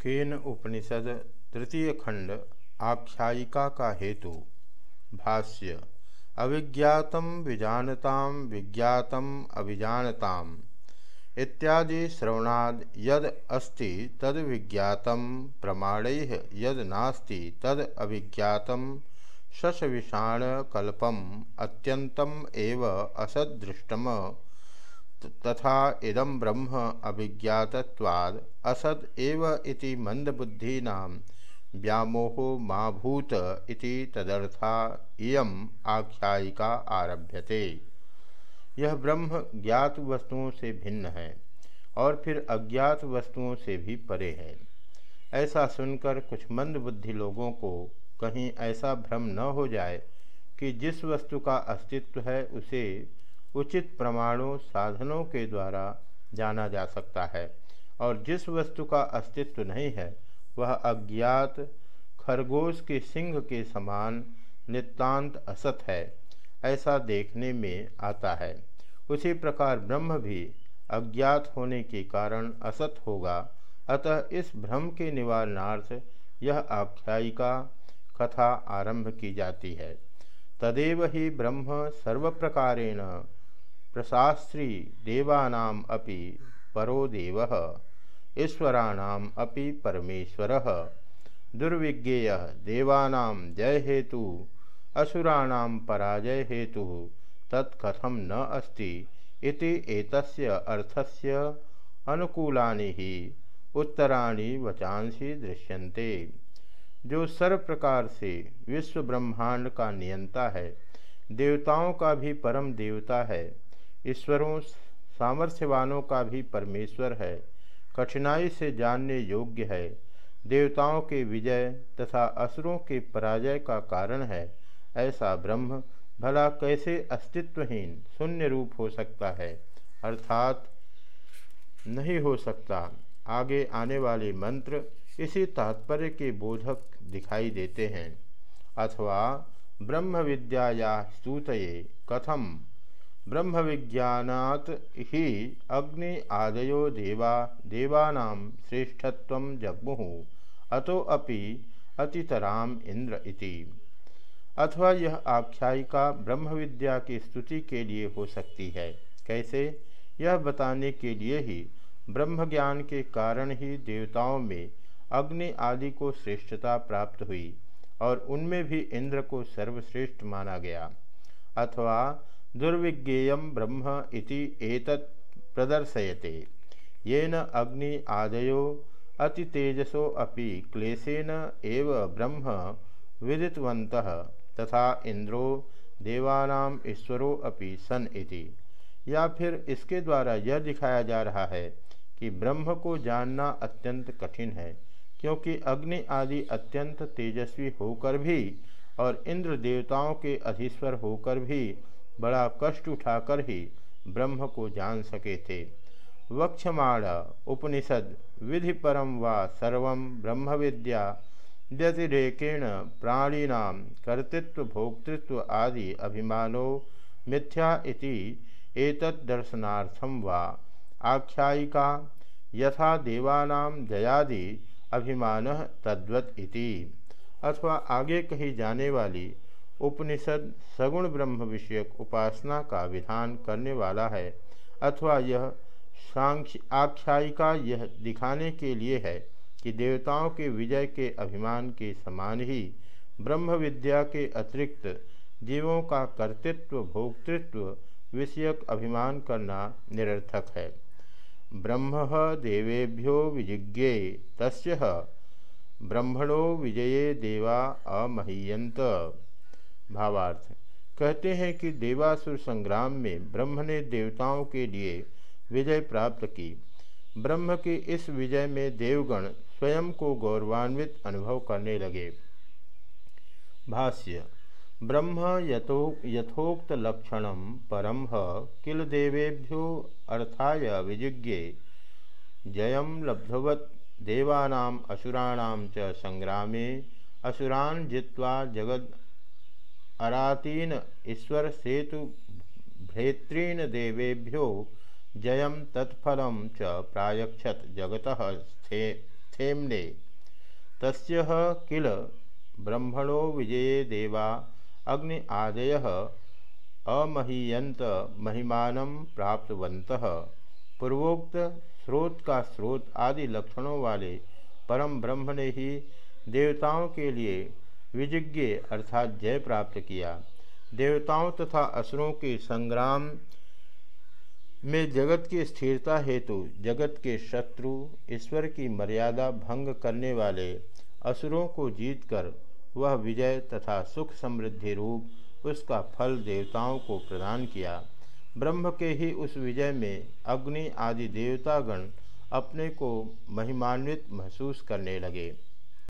केन उपनिषद तृतीय खंड आख्यायिका का हेतु? भाष्य अविज्ञात विजानता विज्ञात अभिजानता इत्यादि श्रवणाद यद अस्ति तद विज्ञात प्रमाण यद नास्ति तद अभिज्ञात शशविषाणकल्पम अत्यंतम एव असदृष्टम। तथा इदम ब्रह्म अभिज्ञातवाद असद एव इति मंदबुद्धीना व्यामोहो मा भूत इति तदर्था इयम आख्यायिका आरभ्यते। यह ब्रह्म ज्ञात वस्तुओं से भिन्न है और फिर अज्ञात वस्तुओं से भी परे है। ऐसा सुनकर कुछ मंद बुद्धि लोगों को कहीं ऐसा भ्रम न हो जाए कि जिस वस्तु का अस्तित्व है उसे उचित प्रमाणों, साधनों के द्वारा जाना जा सकता है। और जिस वस्तु का अस्तित्व नहीं है, वह अज्ञात खरगोश के सिंह के समान नितांत असत है, ऐसा देखने में आता है। उसी प्रकार ब्रह्म भी अज्ञात होने के कारण असत होगा। अतः इस भ्रम के निवारणार्थ यह आख्यायिका कथा आरंभ की जाती है। तदेव ही ब्रह्म सर्वप्रकारेण प्रशास्त्री देवानाम अपि परो देव, ईश्वराणाम अपि परमेश्वर। दुर्विज्ञेय देवानाम जय हेतु, असुराणाम पराजय हेतु तत्कथम न अस्ति इति एतस्य अर्थस्य अनुकूलानि ही, उत्तराणि वचांसी दृश्यन्ते। जो सर्व प्रकार से विश्व ब्रह्मांड का नियंता है, देवताओं का भी परम देवता है ईश्वरों, सामर्थ्यवानों का भी परमेश्वर है। कठिनाई से जानने योग्य है। देवताओं के विजय तथा असुरों के पराजय का कारण है। ऐसा ब्रह्म भला कैसे अस्तित्वहीन, शून्य रूप हो सकता है? अर्थात नहीं हो सकता। आगे आने वाले मंत्र इसी तात्पर्य के बोधक दिखाई देते हैं। अथवा ब्रह्म विद्या या स्तूतये कथम। ब्रह्म विज्ञात ही अग्नि आदयो देवा देवानाम श्रेष्ठत्व जगमुहु अतो अपि अतितराम इंद्र इति। अथवा यह आख्यायिका ब्रह्म विद्या की स्तुति के लिए हो सकती है। कैसे? यह बताने के लिए ही ब्रह्म ज्ञान के कारण ही देवताओं में अग्नि आदि को श्रेष्ठता प्राप्त हुई और उनमें भी इंद्र को सर्वश्रेष्ठ माना गया। अथवा दुर्विज्ञेय ब्रह्म इति एतत् प्रदर्शयते। येन अग्नि आदयो अतितेजसो अपि क्लेशेन एव ब्रह्म विदितवन्तः, तथा इंद्रो देवानाम ईश्वरो अपि सन इति। या फिर इसके द्वारा यह दिखाया जा रहा है कि ब्रह्म को जानना अत्यंत कठिन है, क्योंकि अग्नि आदि अत्यंत तेजस्वी होकर भी और इंद्र देवताओं के अधीश्वर होकर भी बड़ा कष्ट उठाकर ही ब्रह्म को जान सके थे। वक्षमाण, उपनिषद, विधि परम व सर्व ब्रह्म विद्या व्यतिरेकेण प्राणीनाम कर्तृत्व, भोक्तृत्व आदि अभिमानो मिथ्या इति एतद्दर्शनार्थम वा आख्यायिका यथा देवानाम जयादि अभिमान तद्वत इति। अथवा आगे कही जाने वाली उपनिषद सगुण ब्रह्म विषयक उपासना का विधान करने वाला है, अथवा यह आख्यायिका यह दिखाने के लिए है कि देवताओं के विजय के अभिमान के समान ही ब्रह्म विद्या के अतिरिक्त जीवों का कर्तृत्व, भोक्तृत्व विषयक अभिमान करना निरर्थक है। ब्रह्म देवेभ्यो विजिज्ञे तस् ब्रह्मणो विजये देवा अमहीयंत भावार्थ। कहते हैं कि देवासुर संग्राम में ब्रह्म ने देवताओं के लिए विजय प्राप्त की। ब्रह्म के इस विजय में देवगण स्वयं को गौरवान्वित अनुभव करने लगे। भाष्य, ब्रह्म यथो यथोक्त लक्षण परम किल देवेभ्यो अर्थाय विजिज्ञे। जयम लब्धवत देवानाम असुराणाम च संग्रामे। असुरान जित्वा जगद अरातीन ईश्वर सेतु भ्रेतृन देवेभ्यो जयम तत्फल च प्रायक्षत जगत स्थे, स्थेम्ने। तस्य किल? ब्रह्मणो विजये देवा। अग्नि आदय अमहीयंत महिमान प्राप्तवंत पूर्वोक्त स्रोत का स्रोत आदि लक्षणों वाले परम ब्रह्म ने ही देवताओं के लिए विजिज्ञ अर्थात जय प्राप्त किया। देवताओं तथा असुरों के संग्राम में जगत की स्थिरता हेतु, जगत के शत्रु, ईश्वर की मर्यादा भंग करने वाले असुरों को जीतकर वह विजय तथा सुख समृद्धि रूप उसका फल देवताओं को प्रदान किया। ब्रह्म के ही उस विजय में अग्नि आदि देवतागण अपने को महिमान्वित महसूस करने लगे।